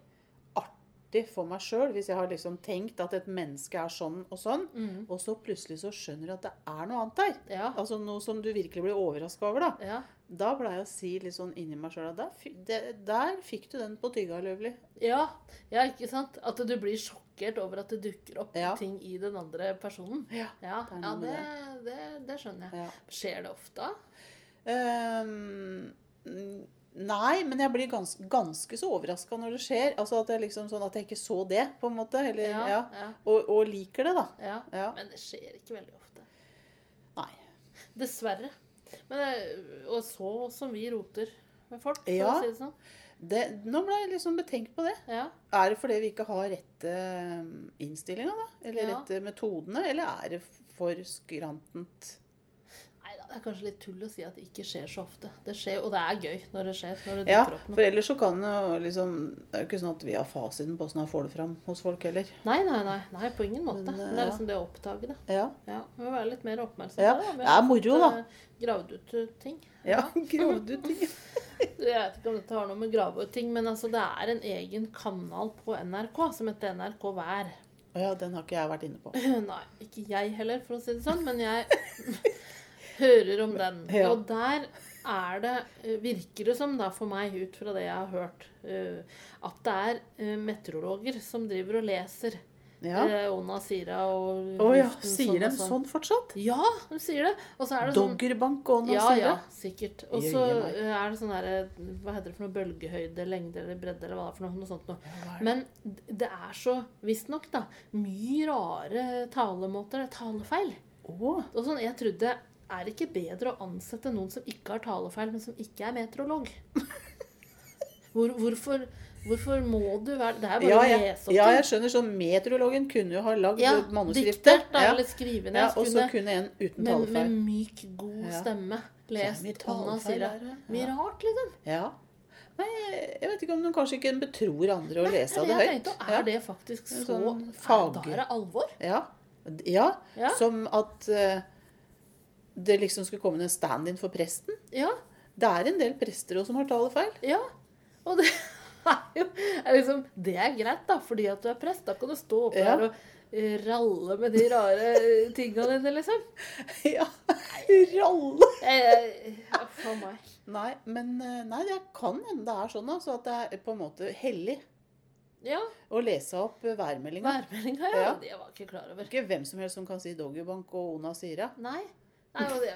artig for meg sjøl hvis jeg har liksom tenkt at et menneske er sånn og sånn, Mm. og så plutselig så skjønner du at det er noe annet der. Ja. Altså noe som du virkelig blir overraska over, da. ja. Da ble jeg å si litt sånn inni meg sjøl at der, der fikk du den på tygga, Løvli. Ja, ja, ikke sant? At du blir sjokkert over at det dukker opp Ja. ting i den andre personen. Ja. Ja, det ja det, det, det skjønner jeg. Skjer det ofte? Ehm, nei, men jeg blir gans, ganske så overraska når det skjer. Altså at jeg liksom sånn at jeg ikke så det, på en måte. Eller, ja. Ja, ja, Og, og liker det, da. ja. Ja. Men det skjer ikke veldig ofte. Nei. Dessverre. Men det, og så som vi roter med folk, for å si det sånn. Det, nå ble jeg liksom betenkt på det. Ja. Er det fordi vi ikke har rette innstillinga, da? Eller Ja. rette metodene? Eller er det for skrantent? Det er kanskje litt tull å si at det ikke skjer så ofte. Det skjer, og det er gøy når det skjer. Når det Ja, for ellers så kan jo liksom Det er jo ikke sånn at vi har fasiten på åssen man får det fram hos folk heller. Nei, nei, nei, nei, på ingen måte. Men, eh, det er liksom det å oppdage det. Ja. Ja, Vi må være litt mer oppmerksomme Ja, det. Det er moro, da. eh, Gravd ut eh, ting. Ja, (laughs) gravd ut ting. (laughs) Jeg vet ikke om dette har noe med grave ut ting, men altså det er en egen kanal på NRK som heter NRK Vær. Å ja, den har ikke jeg vært inne på. (laughs) Nei, ikke jeg heller, for å si det sånn, men jeg hører om den. Ja. Og der er det, eh, virker det som, da for meg, ut fra det jeg har hørt, eh, at det er eh, meteorologer som driver og leser Ja. Ona Sira og Å ja, Sier sier de og sånn fortsatt? Ja, de sier det. Og så er det sånn Doggerbank og Ona ja, Sira? ja, sikkert. Og så er det sånn derre Hva heter det for noe? Bølgehøyde, lengde eller bredde eller hva det er for noe. noe sånt noe. Men det er så, visstnok, da, mye rare talemåter. Talefeil. Oh. Og sånn, jeg trodde Er det ikke bedre å ansette noen som ikke har talefeil, men som ikke er meteorolog? (laughs) Hvor, hvorfor, hvorfor må du være Det er bare ja, å lese opp ja, jeg skjønner. Så meteorologen kunne jo ha lagd Ja, manuskriptet. diktert, da, Ja. eller skrive ned. Ja, og så kunne- en uten talefeil. med, med myk, god Ja. stemme lest Sira. der, ja. Mye rart, liksom. Ja. Nei, jeg vet ikke om de kanskje ikke betror andre å lese av det høyt. tenkte, Ja. er det faktisk så sånn fag- Da er det alvor? Ja. ja. Ja. Som at eh, det liksom skulle komme en stand-in for presten. Ja. Det er en del prester også som har talefeil. ja. Og det (laughs) er jo er liksom, Det er greit, da, fordi at du er prest. Da kan du stå oppe Ja. der og eh, ralle med de rare tinga dine, liksom. (laughs) ja. Ralle! Jeg, for meg. Nei, men eh, nei, det kan hende det er sånn altså, at det er på en måte hellig Ja. å lese opp eh, værmeldinga. Værmeldinga, ja. Ja. Det var ikke klar over. Ikke hvem som helst som kan si 'doggybank' og Ona Sira. Nei. Nei, og det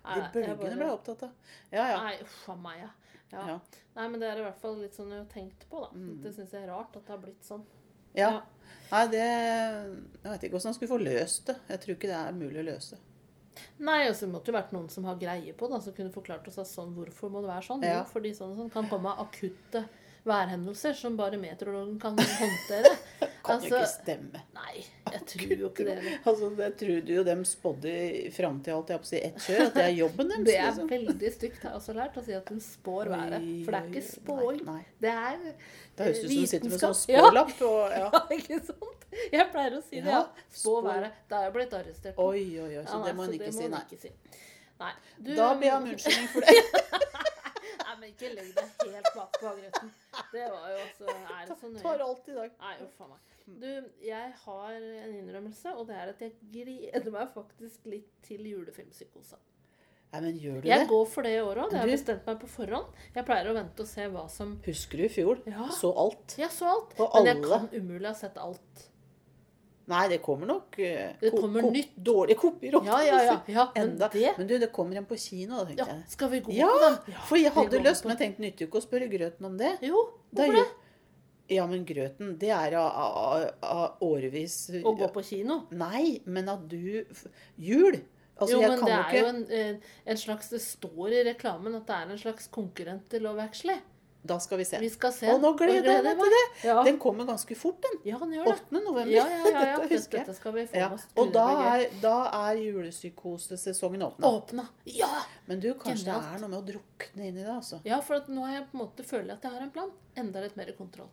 Nei, De bølgene ble jeg opptatt av. Ja, ja. Nei, uff a meg, ja. ja. Ja. Nei, men det er i hvert fall litt sånn jeg har tenkt på, da. Mm. Det syns jeg er rart at det har blitt sånn. ja. Nei, det Jeg vet ikke hvordan han skulle få løst det. Jeg tror ikke det er mulig å løse. Nei, altså det måtte jo vært noen som har greie på det, som kunne forklart oss at sånn, hvorfor må det være sånn. Ja. Jo, fordi sånn, og sånn kan komme akutte værhendelser som bare meteorologen kan håndtere. (laughs) Kan Altså, ikke stemme. Nei, jeg tror jo ikke det. Altså, Jeg du jo dem spådde i framtida, alt jeg på å si, ett kjør. At det er jobben deres. Det er liksom. veldig stygt, har jeg også lært, å si at hun spår været. For det er ikke spåing. Nei, nei. Det er Det høres ut som du sitter med sånn spålapp. Og, (laughs) ja. Ja, ikke sant? Jeg pleier å si det, ja. Spå været. Da er jeg blitt arrestert. Oi, oi, oi. Så Ja, nei, det må en ikke si. ikke si. Nei. Du, Da ber jeg om unnskyldning for (laughs) det. Ikke legg deg helt bak på grøten. Det var jo altså Er det så Tar alt i dag. Nei, uff a meg. Du, jeg har en innrømmelse, og det er at jeg gleder meg faktisk litt til julefilmpsykosa. Nei, men gjør du Jeg det? går for det i år òg. Det har jeg bestemt meg på forhånd. Jeg pleier å vente og se hva som Husker du i fjor? Ja. Så alt. Jeg så alt. Og Men jeg kan umulig ha sett alt. Nei, det kommer nok eh, Det kommer ko- nytt. Dårlige kopier. opp, Ja, ja, ja. ja men Enda. det Men du, det kommer en på kino, da, tenkte Ja, jeg. skal vi gå Ja, på den? for jeg vi hadde går lyst, på- men jeg tenkte nytter jo ikke å spørre Grøten om det. Jo, Da hvorfor gjør- det? Ja, men Grøten, det er av, av, av årevis Å gå på kino? Nei, men at du f- Jul! Altså, jo, jeg men kan det jo er ikke jo en, eh, en slags Det står i reklamen at det er en slags konkurrent til Love Actually. Da skal vi se. Vi skal se. Å, nå gleder jeg meg til det! Ja. Den kommer ganske fort, den. ja, den gjør det. 8. november. Ja, ja, ja. ja. Dette husker jeg. Dette skal vi få Ja. oss. Og da er, da er julepsykosesesongen åpna. Åpna. Ja! Men du, kanskje Genialt. det er noe med å drukne inn i det, altså. ja, for nå har jeg på en måte føler jeg at jeg har en plan. Enda litt mer kontroll.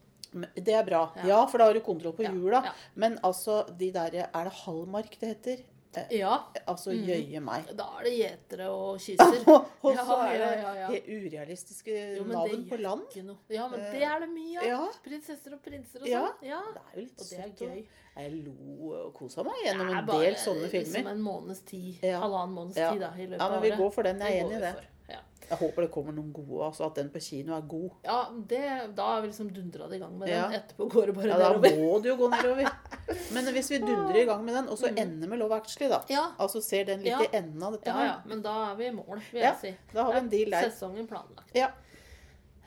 Det er bra. Ja. For da har du kontroll på jula. Men altså, de derre Er det Hallmark det heter? Ja. Altså, mm. jøye meg. Da er det gjetere og (laughs) kyser. Og Ja, så er det ja, ja, helt urealistiske Jo, navn det på land. Ja, men Eh, det er det mye av. Ja, Prinsesser og prinser og sånn. Ja. det er jo litt Og det er gøy. Jeg lo og kosa meg gjennom Det er en bare del sånne Liksom filmer. en måneds tid. Halvannen måneds tid da, i løpet Ja, men vi går for den. Jeg er enig i det. for. Ja. Jeg håper det kommer noen gode, altså at den på kino er god. ja, det, da har vi liksom dundra i gang med Ja. den. Etterpå går det bare Ja, da nedover. må det jo gå nedover. (laughs) Men hvis vi dundrer i gang med den, og så ender med Love Actually, da. Ja. Altså ser den litt Mm. Ja. i enden av dette ja, her. ja, men da er vi i mål, vil Ja, jeg si. Da har vi en deal der. Sesongen planlagt. Ja.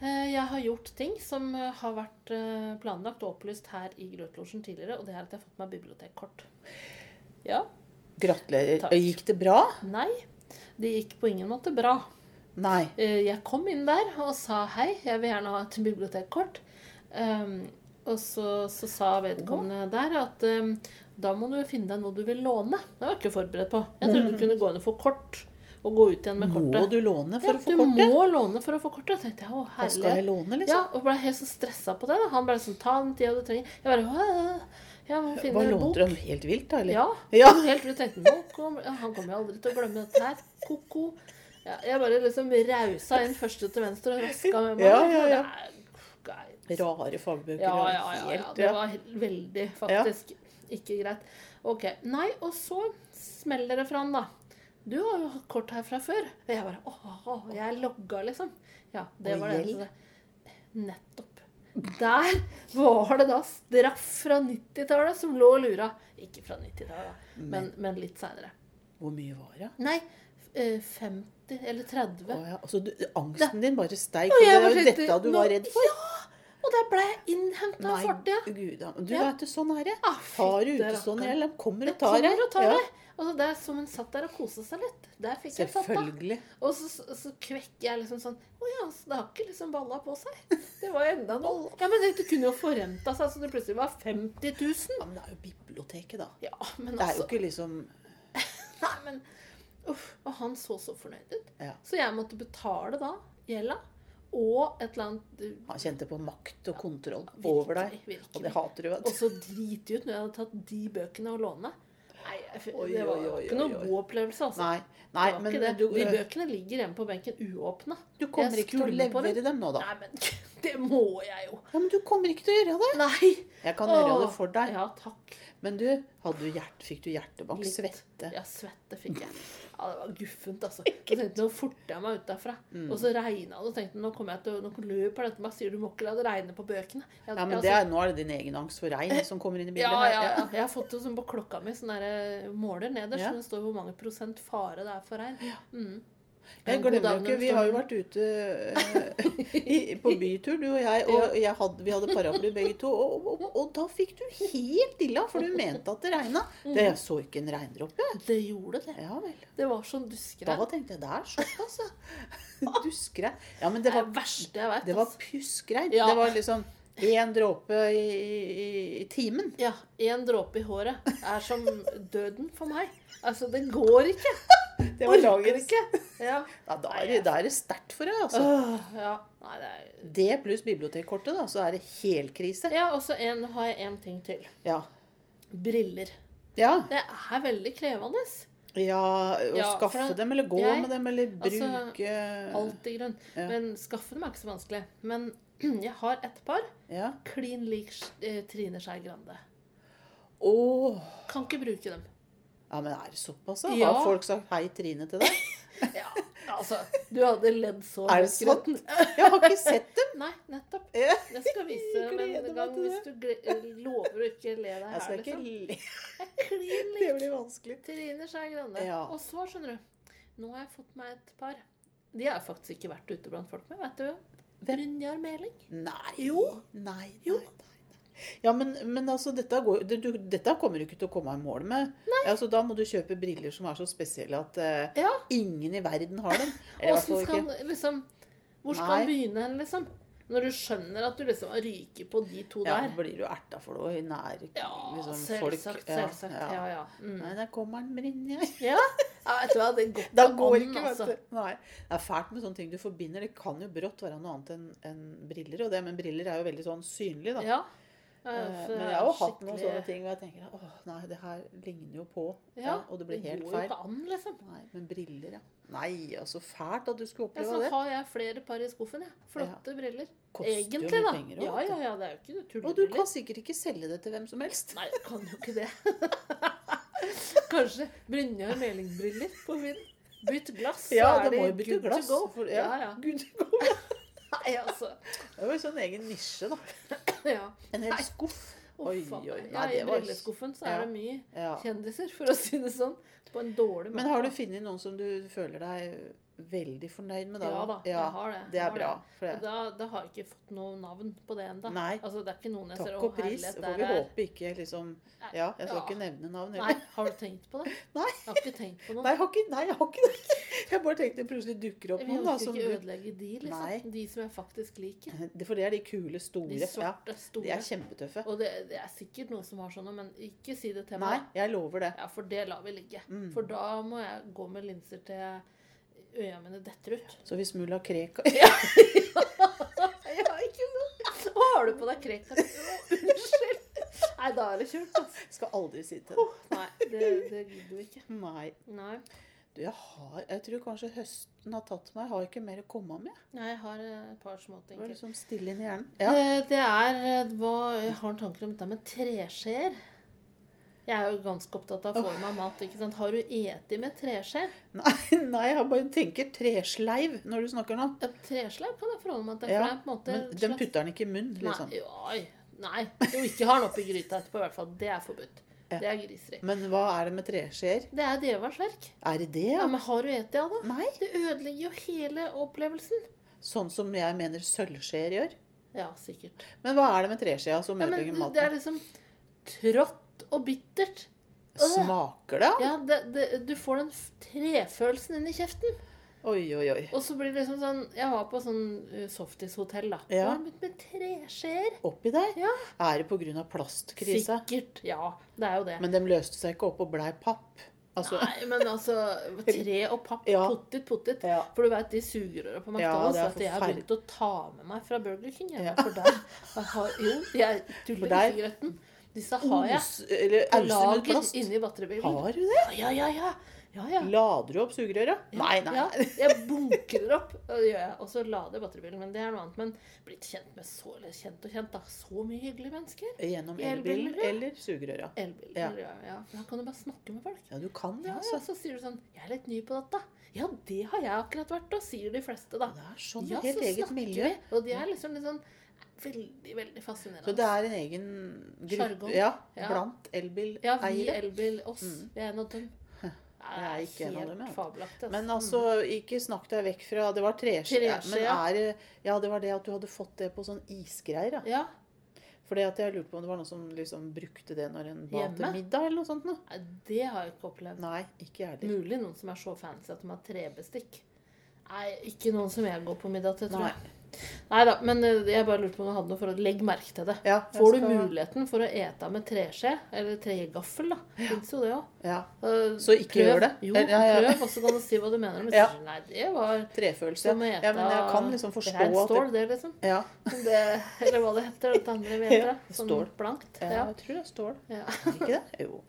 Eh, Jeg har gjort ting som eh, har vært eh, planlagt og opplyst her i Grøtlosjen tidligere, og det er at jeg har fått meg bibliotekkort. Ja. Gratulerer. Takk. Gikk det bra? Nei. Det gikk på ingen måte bra. Nei. Eh, Jeg kom inn der og sa hei, jeg vil gjerne ha et bibliotekkort. Um, og så, så sa vedkommende der at um, da må du finne deg noe du vil låne. Det var jeg ikke forberedt på. Jeg trodde du kunne gå inn og få kort, og gå ut igjen med kortet. Må du låne for ja, å få du kortet? må låne for å få kortet. Jeg tenkte å herlig. Hva skal jeg låne, liksom? Ja, og ble helt så stressa på det. da. Han ble sånn, ta den tida du trenger. Jeg bare, jeg må finne Hva en lånte bok. du? Noe Helt vilt, da? Eller? Ja. Ja. Helt tenkte nå kommer- Han kommer jo aldri til å glemme dette her. Ko-ko. Ja, jeg bare liksom rausa inn første til venstre og raska med meg. Ja, ja, ja. Det er. Rare fagbøker. Ja, ja, ja, ja. Det var veldig, faktisk, ikke greit. Ok. Nei, og så smeller det fra han, da. Du har jo hatt kort her fra før. Og jeg bare Åh, jeg logga, liksom. Ja, det var det. Nettopp. Der var det da straff fra 90-tallet som lå og lura. Ikke fra 90-tallet, da, men, men litt seinere. Hvor mye var det? Nei, eh, 50 eller 30. Å, ja. altså, du, angsten din bare steig. Og Det er jo dette du var redd for. Ja! Og der ble jeg innhenta av fortida. gud. Du Ja. vet det, sånn er det. Ah, Far du utestående gjeld, de kommer og tar deg. Ja. Altså, det er som hun satt der og kosa seg litt. Der fikk jeg. Selvfølgelig. Og så, så, så kvekker jeg liksom sånn Å ja, så det har ikke liksom balla på seg. Det var enda noe. Ja, men det kunne jo forrenta seg så det plutselig var 50 000. Ja, men det er jo biblioteket, da. Ja, men Det er jo altså ikke liksom (laughs) Nei, men uff. Og han så så fornøyd ut. Ja. Så jeg måtte betale da gjelda. Og et eller annet uh, Han kjente på makt og kontroll virkelig, over deg. virkelig. Og det hater du, vet Og så driti ut når jeg hadde tatt de bøkene og låne. Nei, jeg, Oi, det var oi, oi, ikke noe oi, oi. god opplevelse, altså. Nei, nei men du, de bøkene ligger hjemme på benken uåpna. du kommer ikke til å levere dem nå, da. Nei, men (laughs) det må jeg jo. Ja, men du kommer ikke til å gjøre det. Nei. Jeg kan gjøre det for deg. Ja, takk. Men du, du hjert, fikk du hjertebank? Litt. Svette? Ja, svette fikk jeg. Ja, det var guffent, altså. Jeg tenkte, Nå forter jeg meg ut derfra. Mm. Og så regna det, og tenkte nå kommer jeg til Nå løper dette meg, sier du må ikke la det regne på bøkene. Jeg, Ja, men det er, Nå er det din egen angst for regn som kommer inn i bildet. ja, ja, ja. Jeg har fått det sånn på klokka mi, sånn der eh, måler nederst, Ja. så det står hvor mange prosent fare det er for regn. Mm. Jeg glemmer jo ikke, Vi har jo vært ute eh, (laughs) i, på bytur, du og jeg, og jeg hadde, vi hadde paraply begge to. Og, og, og da fikk du helt illa, for du mente at det regna. Det jeg så ikke en regndråpe. Det gjorde det. Ja vel. Det var sånn duskregn. Da tenkte jeg det er såpass, altså. (laughs) Duskregn. Ja, men det var, det verste jeg vet. det var altså. pjuskregn. Ja. Det var liksom én dråpe i, i, i timen. Ja, én dråpe i håret er som døden for meg. Altså, det går ikke. Det var Orker ikke. Ja. Ja, da er det, da er det sterkt for deg, altså. Ja. Nei, det er Det pluss bibliotekkortet, da, så er det helkrise. Ja, og så en- har jeg en ting til. Ja. Briller. Ja. Det er veldig krevende. Ja, å Ja, for skaffe det- dem, eller gå jeg- med dem, eller altså, bruke Alt i grunn. Ja. Men skaffe dem er ikke så vanskelig. Men (clears throat) jeg har et par. Ja. Klin lik eh, Trine Skei Grande. Åh. Kan ikke bruke dem. Ja, men er det såpass. Ja. Har folk sagt hei, Trine, til deg? (laughs) Ja, altså, du hadde ledd så Er det sant? Jeg har ikke sett dem. (laughs) Nei, nettopp. (laughs) Jeg skal vise Jeg dem en gang hvis du eh, lover å ikke le deg Jeg her, skal ikke liksom. le. Klin Det blir vanskelig. Trine Skei Grande. Ja. Og så, skjønner du, nå har jeg fått meg et par. De har faktisk ikke vært ute blant folk med, vet du. Brynjar Meling. Nei. Jo. Nei, Jo. nei, nei. Ja, men, men altså, dette, går, det, du, dette kommer du ikke til å komme i mål med. Altså, da må du kjøpe briller som er så spesielle at uh, Ja. ingen i verden har dem. (laughs) Eller skal liksom Hvor skal Nei. han begynne hen, liksom? Når du skjønner at du liksom ryker på de to der. Ja, blir du erta for det i nær Ja, liksom, selvsagt. folk? selvsagt. Ja, ja. Mm. Nei, der kommer han, Brinje. ja. ja vet du hva, det går (laughs) Da går an, ikke, altså. Nei. Det er fælt med sånne ting du forbinder. Det kan jo brått være noe annet enn en briller. Og det, men briller er jo veldig sånn synlig, da. Ja. Eh, Eh, Men jeg har jo hatt noen sånne ting hvor jeg tenker åh, nei, det her ligner jo på. Ja, Ja, og det blir helt går feil. jo ikke an, liksom. Nei, men briller, ja. Nei, altså fælt at du skulle Ja, oppleve så det. har jeg flere par i skuffen, jeg. Flotte briller. Koster jo Egentlig, mye da. penger også, ja, ja, ja, det er jo ikke noe Og du kan sikkert ikke selge det til hvem som helst. Nei, jeg kan jo ikke det. (laughs) Kanskje Brynjar Meling-briller på min. Bytt glass, så Ja, er det må jo bytte glass. For, Ja, ja, ja. Good to go. Nei, altså. Det var jo sånn egen nisje, da. Ja. En hel skuff. Uff, Oi, oi. Nei, Ja, I brilleskuffen så er det mye Ja. kjendiser, for å si det sånn. På en dårlig måte. Men har du funnet noen som du føler deg veldig fornøyd med, det. Ja da, jeg har det. Det er bra. det. Da, da har jeg ikke fått noe navn på det ennå. Altså, det er ikke noen jeg ser Takk «Å, og pris. herlighet, Får vi er-» håpe ikke liksom Ja, jeg skal Ja. ikke nevne navn Nei, har du tenkt på det? (laughs) Nei. Jeg har ikke tenkt på noe. Nei, jeg har ikke, nei, jeg har ikke det. (laughs) Jeg bare tenkte det plutselig dukker opp noen Jeg vil ikke ødelegge de, liksom. Nei. De som jeg faktisk liker. (laughs) Det- For det er de kule, store. De Ja, store. de er kjempetøffe. Og det, det er sikkert noen som har sånne, men ikke si det til Nei, meg. jeg lover det. Ja, for det lar vi ligge. Mm. For da må jeg gå med linser til øya mine detter ut. Så hvis mulla Krekar (laughs) Ja, ikke sant? Hva har du på deg Krekar? Unnskyld. Nei, da er det kjørt, altså. Skal aldri si til deg. Nei, det, det gidder vi ikke. Nei. Nei. Du, jeg har Jeg tror kanskje høsten har tatt meg. Jeg har ikke mer å komme med. Nei, jeg har et par småting til. liksom stille inn i hjernen. Ja. Det, Det er eh, hva Jeg har en tanke om dette med treskjeer. Jeg er jo ganske opptatt av å få i meg mat. ikke sant? Har du eti med treskje? Nei, (laughs) nei, jeg bare tenker tresleiv når du snakker nå. Ja, Tresleiv kan jeg forholde meg til. Ja, måte Men den putter den ikke i munnen, liksom. Nei, oi, nei. Jo, ikke har den oppi gryta etterpå, i hvert fall. Det er forbudt. Ja. Det er griseri. Men hva er det med treskjeer? Det er djevelens verk. Er det det, Ja, ja? men har du eti av det? Nei. Det ødelegger jo hele opplevelsen. Sånn som jeg mener sølvskjeer gjør. Ja, sikkert. Men hva er det med treskjea som ødelegger det, det er liksom trått og bittert. Smaker det? Ja, det, det, du får den trefølelsen inn i kjeften. Oi, oi, oi. Og så blir det liksom sånn Jeg var på sånn uh, softishotell, da. Ja. Var med, med treskjeer? Oppi der? Ja. Er det pga. plastkrisa? Sikkert. Ja, det er jo det. Men de løste seg ikke opp og blei papp. Altså, Nei, men altså Tre og papp. Ja. Pottit, pottit. Ja. For du vet de sugerøra på Ja, McDonald's det er at jeg har begynt å ta med meg fra Burger King. jeg. Ja. For der jeg har, Jo, er tuller ikke grøten. Disse har jeg Os- Eller på lager inni batteribilen. Har du det? Ja, ja, ja. ja, ja. Lader du opp sugerøra? Ja, Nei, nei. Ja, jeg bunkrer opp, og det gjør. Og så lader jeg batteribilen. Men det er noe annet. Men blitt kjent med så eller kjent og kjent, da. Så mye hyggelige mennesker. Gjennom elbilen elbiler, ja. eller sugerøra. Elbiler. Ja. Ja. Da kan du bare snakke med folk. Ja, du kan det, Ja, altså. Så sier du sånn 'Jeg er litt ny på dette'. Ja, det har jeg akkurat vært, og sier de fleste, da. Det er sånn Ja, helt så eget miljø. vi. Og de er liksom litt sånn veldig, veldig fascinerende. Så det er en egen gruppe ja, Ja. blant Ja, vi elbil, oss. Mm. Vi er en av dem. (laughs) Jeg er ikke en av dem, jeg. fabelaktig. altså. Men altså, ikke snakk deg vekk fra Det var treskje. Men er det Ja, det var det at du hadde fått det på sånn isgreier, ja. Mm. Fordi at jeg lurte på om det var noen som liksom brukte det når en ba til middag eller noe sånt Nå. Nei, det har jeg ikke opplevd. Nei, ikke jeg heller. Mulig noen som er så fancy at de har trebestikk. Nei, ikke noen som jeg går på middag til, tror jeg. Nei da, men eh, jeg bare lurte på om du hadde noe for å legge merke til det. Ja, Får du muligheten for å ete med treskje, eller tregaffel, da, fins jo det òg. Ja. Så ikke ikke gjør det? Jo, ja, prøv, og så kan du si hva du mener. Men Ja. nei, det var Trefølelse. ete Ja, men jeg kan liksom forstå det er det, stål, det, liksom. ja, Det, eller hva det heter. Det andre vi heter. Sånn stål. blankt. ja, jeg tror det er stål. Ja. Ikke det? Jo.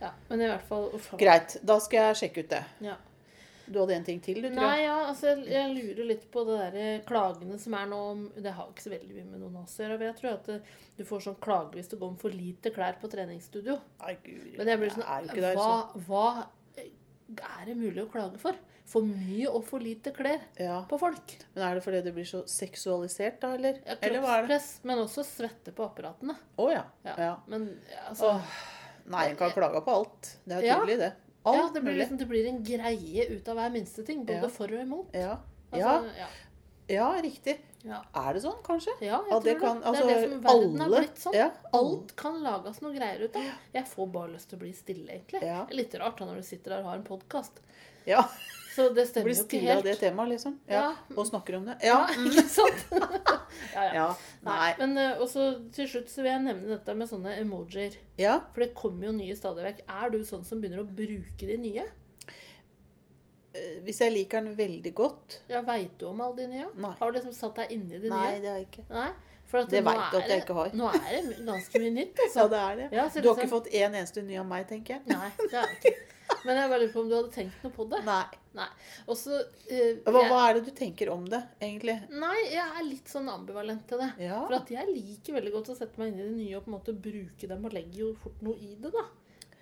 Ja, men i hvert fall Greit. Da skal jeg sjekke ut det. Ja. Du hadde en ting til, du, tror Nei, jeg? ja, altså jeg, jeg lurer litt på det der eh, klagene som er nå om Det har ikke så veldig mye med noen av oss å gjøre. Jeg tror at det, du får sånn klage hvis det går om for lite klær på treningsstudio. Nei, gud. Men jeg blir sånn er der, hva, så. hva er det mulig å klage for? For mye og for lite klær Ja. på folk. Men er det fordi det blir så seksualisert, da, eller? Ja? Kroppspress, men også svette på apparatene. Å ja. Ja. ja. Men altså Åh, Nei, en kan klage på alt. Det er tydelig, det. Alt ja, det blir, liksom, det blir en greie ut av hver minste ting. Både Ja. for og imot. Ja. Altså, ja. ja. riktig. Er det sånn, kanskje? Ja, jeg tror det kan- altså, det er det som verden alle- har blitt sånn. ja, Alt kan lages noe greier ut av. Jeg får bare lyst til å bli stille, egentlig. Litt rart da når du sitter der og har en podkast. Ja. Så det stemmer Blir jo ikke stille av det temaet, liksom. Ja. Ja. Og snakker om det. Ja, Ja. ikke sant? (laughs) ja, ja. ja. Nei. Men eh, også til slutt så vil jeg nevne dette med sånne emojier. Ja. For det kommer jo nye stadig vekk. Er du sånn som begynner å bruke de nye? Eh, Hvis jeg liker den veldig godt Ja, Veit du om alle de nye? Nei. Har du liksom satt deg inni de nye? Nei, det har jeg ikke. Nei. Det veit du at jeg ikke har. Nå er det ganske mye nytt, altså. Ja, det er det. Ja, Du har liksom- ikke fått en eneste ny av meg, tenker jeg. Nei, det har jeg ikke. Men jeg bare lurer på om du hadde tenkt noe på det? Nei. Nei. Og så eh, Hva, hva er det du tenker om det, egentlig? Nei, jeg er litt sånn ambivalent til det. Ja. For at jeg liker veldig godt å sette meg inn i det nye og på en måte bruke dem og legge jo fort noe i det, da.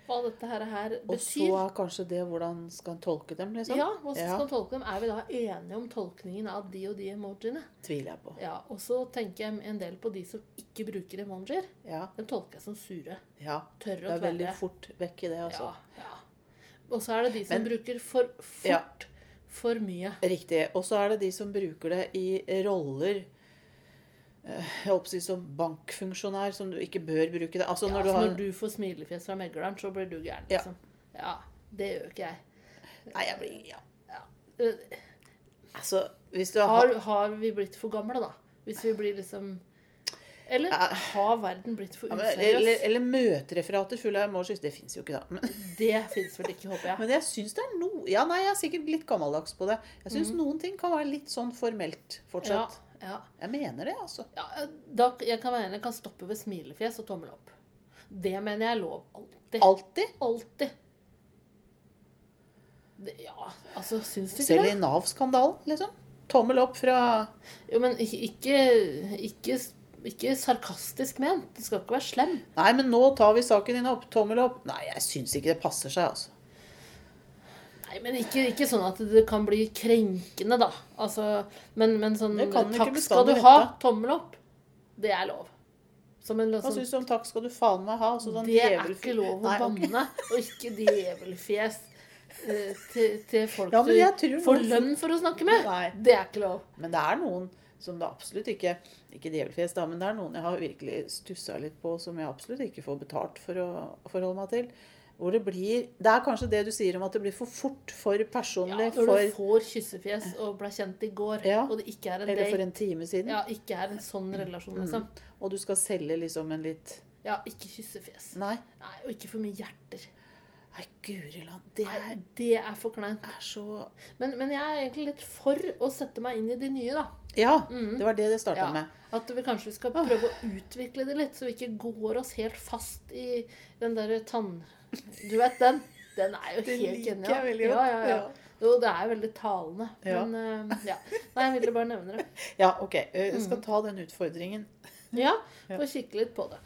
Hva dette her, her Og så er kanskje det hvordan skal en tolke dem, liksom? Ja, hvordan Ja. skal man tolke dem? Er vi da enige om tolkningen av de og de emojiene? Tviler jeg på. Ja, Og så tenker jeg en del på de som ikke bruker emojier. Ja. Dem tolker jeg som sure. ja. Tørre Det er veldig fort vekk i det, altså. Ja, ja. Og så er det de som Men- bruker for fort Ja. for mye. Riktig. Og så er det de som bruker det i roller eh, Jeg håper å si som bankfunksjonær, som du ikke bør bruke det. Altså Ja, når du så har når du får smilefjes fra megleren, så blir du gæren, Ja. liksom. Ja. Det gjør ikke jeg. Nei, jeg blir ja. ja. Altså, hvis du har Har, har vi blitt for gamle, da? Hvis vi blir liksom Eller har verden blitt for ja, eller, eller møtereferater fulle av emojis. Det fins jo ikke, da. Men, Det fins vel ikke, håper jeg. men jeg syns det er noe Ja, nei, jeg er sikkert litt gammeldags på det. Jeg Mm. noen ting kan være litt sånn formelt fortsatt. ja. Jeg mener det, altså. ja da, jeg kan være enig, jeg kan stoppe ved smilefjes og tommel opp. Det mener jeg er lov. Alltid. Alltid. Alltid. Det, ja, altså, syns du ikke Selv det? i Nav-skandalen, liksom. Tommel opp fra Jo, men ikke, ikke, ikke, sarkastisk ment. Det skal ikke være slem. Nei, men nå tar vi saken din opp. Tommel opp. Nei, jeg syns ikke det passer seg, altså. Nei, men ikke, ikke sånn at det kan bli krenkende, da. Altså, men, men sånn Takk skal du ha. Tommel opp. Det er lov. Som en Hva sånn, syns du om takk skal du faen meg ha? Altså, sånn Det er ikke lov å banne. Og ikke djevelfjes eh, til, til folk Ja, men jeg tror du får lønn for å snakke med. Nei. Det er ikke lov. Men det er noen som det absolutt ikke Ikke djevelfjes, da, men det er noen jeg har virkelig stussa litt på, som jeg absolutt ikke får betalt for å forholde meg til. Hvor det blir Det er kanskje det du sier om at det blir for fort, for Ja, personlig, når du for får kyssefjes og ble kjent i går, Ja. og det ikke er en Eller for en time siden. Ja, ikke er en sånn relasjon, liksom. Og du skal selge liksom en litt Ja, ikke kyssefjes. Nei. Nei, og ikke for mye hjerter. Nei, guri land. Det Nei, er, det er for kleint. er så Men, men jeg er egentlig litt for å sette meg inn i de nye, da. Ja, det var det det starta Ja, med. At vi kanskje skal prøve å utvikle det litt, så vi ikke går oss helt fast i den derre tann... Du vet den? Den er jo Den helt liker genial. jeg veldig godt. ja, ja. Ja. Jo, det er veldig talende. Ja. Men eh, ja. Nei, jeg ville bare nevne det. (laughs) Ja, OK. Jeg Mm. skal ta den utfordringen. (laughs) Ja, få kikke litt på det.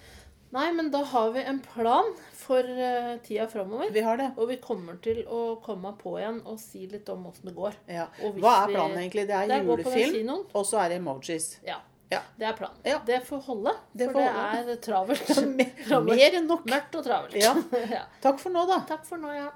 Nei, men da har vi en plan for uh, tida framover. Vi har det. Og vi kommer til å komme på igjen og si litt om åssen det går. Ja. Hva er planen egentlig? Det er Det er julefilm, og så er det emojis. Ja. Ja. Det er planen. Ja. Det får holde. Det for får det er travelt. (laughs) Mer, (laughs) mer enn nok. Mørkt og travelt. Ja. (laughs) ja. Takk for nå, da. Takk for nå, ja.